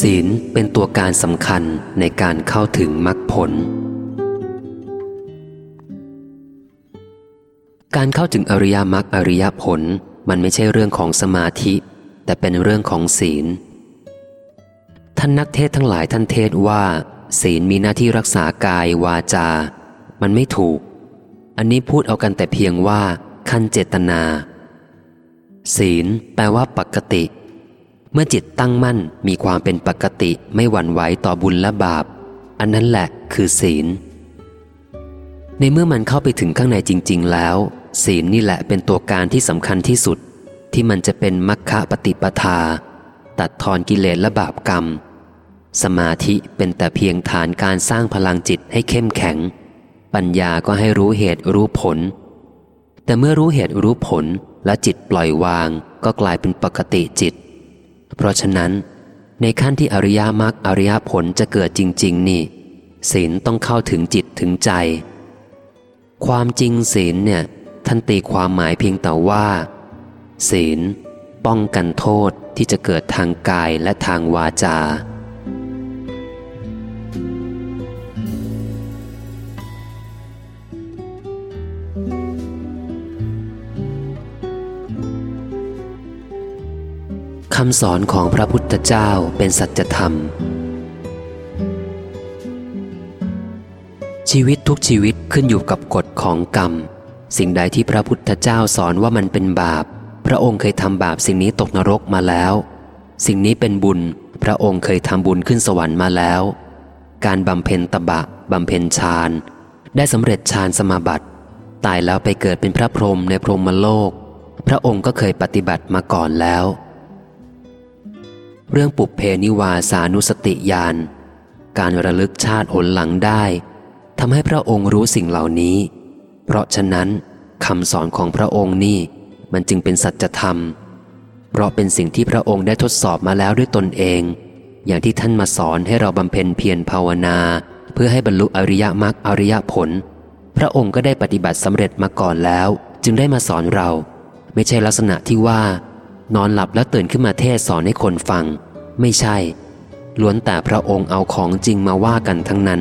ศีลเป็นตัวการสำคัญในการเข้าถึงมรรคผล การเข้าถึงอริยมรรคอริยผลมันไม่ใช่เรื่องของสมาธิ แต่เป็นเรื่องของศีล ท่านนักเทศทั้งหลายท่านเทศว่า ศีลมีหน้าที่รักษากายวาจา มันไม่ถูก อันนี้พูดเอากันแต่เพียงว่า ขั้นเจตนา ศีลแปลว่าปกติ มื่อจิตตั้งมั่นมีความเป็นปกติไม่หวั่นไหวต่อบุญและบาป อันนั้นแหละคือศีล ในเมื่อมันเข้าไปถึงข้างในจริง ๆ แล้ว ศีลนี่แหละเป็นตัวการที่สำคัญที่สุด ที่มันจะเป็นมัคคปฏิปทา ตัดทอนกิเลสและบาปกรรม สมาธิเป็นแต่เพียงฐานการสร้างพลังจิตให้เข้มแข็ง ปัญญาก็ให้รู้เหตุรู้ผล แต่เมื่อรู้เหตุรู้ผลและจิตปล่อยวางก็กลายเป็นปกติจิต เพราะฉะนั้น ในขั้นที่อริยมรรคอริยผลจะเกิดจริง ๆ นี่ ศีลต้องเข้าถึงจิตถึงใจ ความจริงศีลเนี่ยท่านตีความหมายเพียงแต่ว่า ศีล ป้องกันโทษที่จะเกิดทางกายและทางวาจา คำสอนของพระพุทธเจ้าเป็นสัจธรรม ชีวิตทุกชีวิตขึ้นอยู่กับกฎของกรรม สิ่งใดที่พระพุทธเจ้าสอนว่ามันเป็นบาป พระองค์เคยทำบาปสิ่งนี้ตกนรกมาแล้ว สิ่งนี้เป็นบุญ พระองค์เคยทำบุญขึ้นสวรรค์มาแล้ว การบำเพ็ญตบะบำเพ็ญฌานได้สำเร็จฌานสมาบัติ ตายแล้วไปเกิดเป็นพระพรหมในพรหมโลก พระองค์ก็เคยปฏิบัติมาก่อนแล้ว เรื่องปุบเพนิวาสานุสติญาณการระลึกชาติหนหลังได้ทำให้พระองค์รู้สิ่งเหล่านี้ เพราะฉะนั้นคำสอนของพระองค์นี่มันจึงเป็นสัจธรรม เพราะเป็นสิ่งที่พระองค์ได้ทดสอบมาแล้วด้วยตนเอง อย่างที่ท่านมาสอนให้เราบำเพ็ญเพียรภาวนา เพื่อให้บรรลุอริยมรรคอริยผล พระองค์ก็ได้ปฏิบัติสำเร็จมาก่อนแล้ว จึงได้มาสอนเรา ไม่ใช่ลักษณะที่ว่า นอนหลับแล้วตื่นขึ้นมาเทศสอนให้คนฟัง ไม่ใช่ ล้วนแต่พระองค์เอาของจริงมาว่ากันทั้งนั้น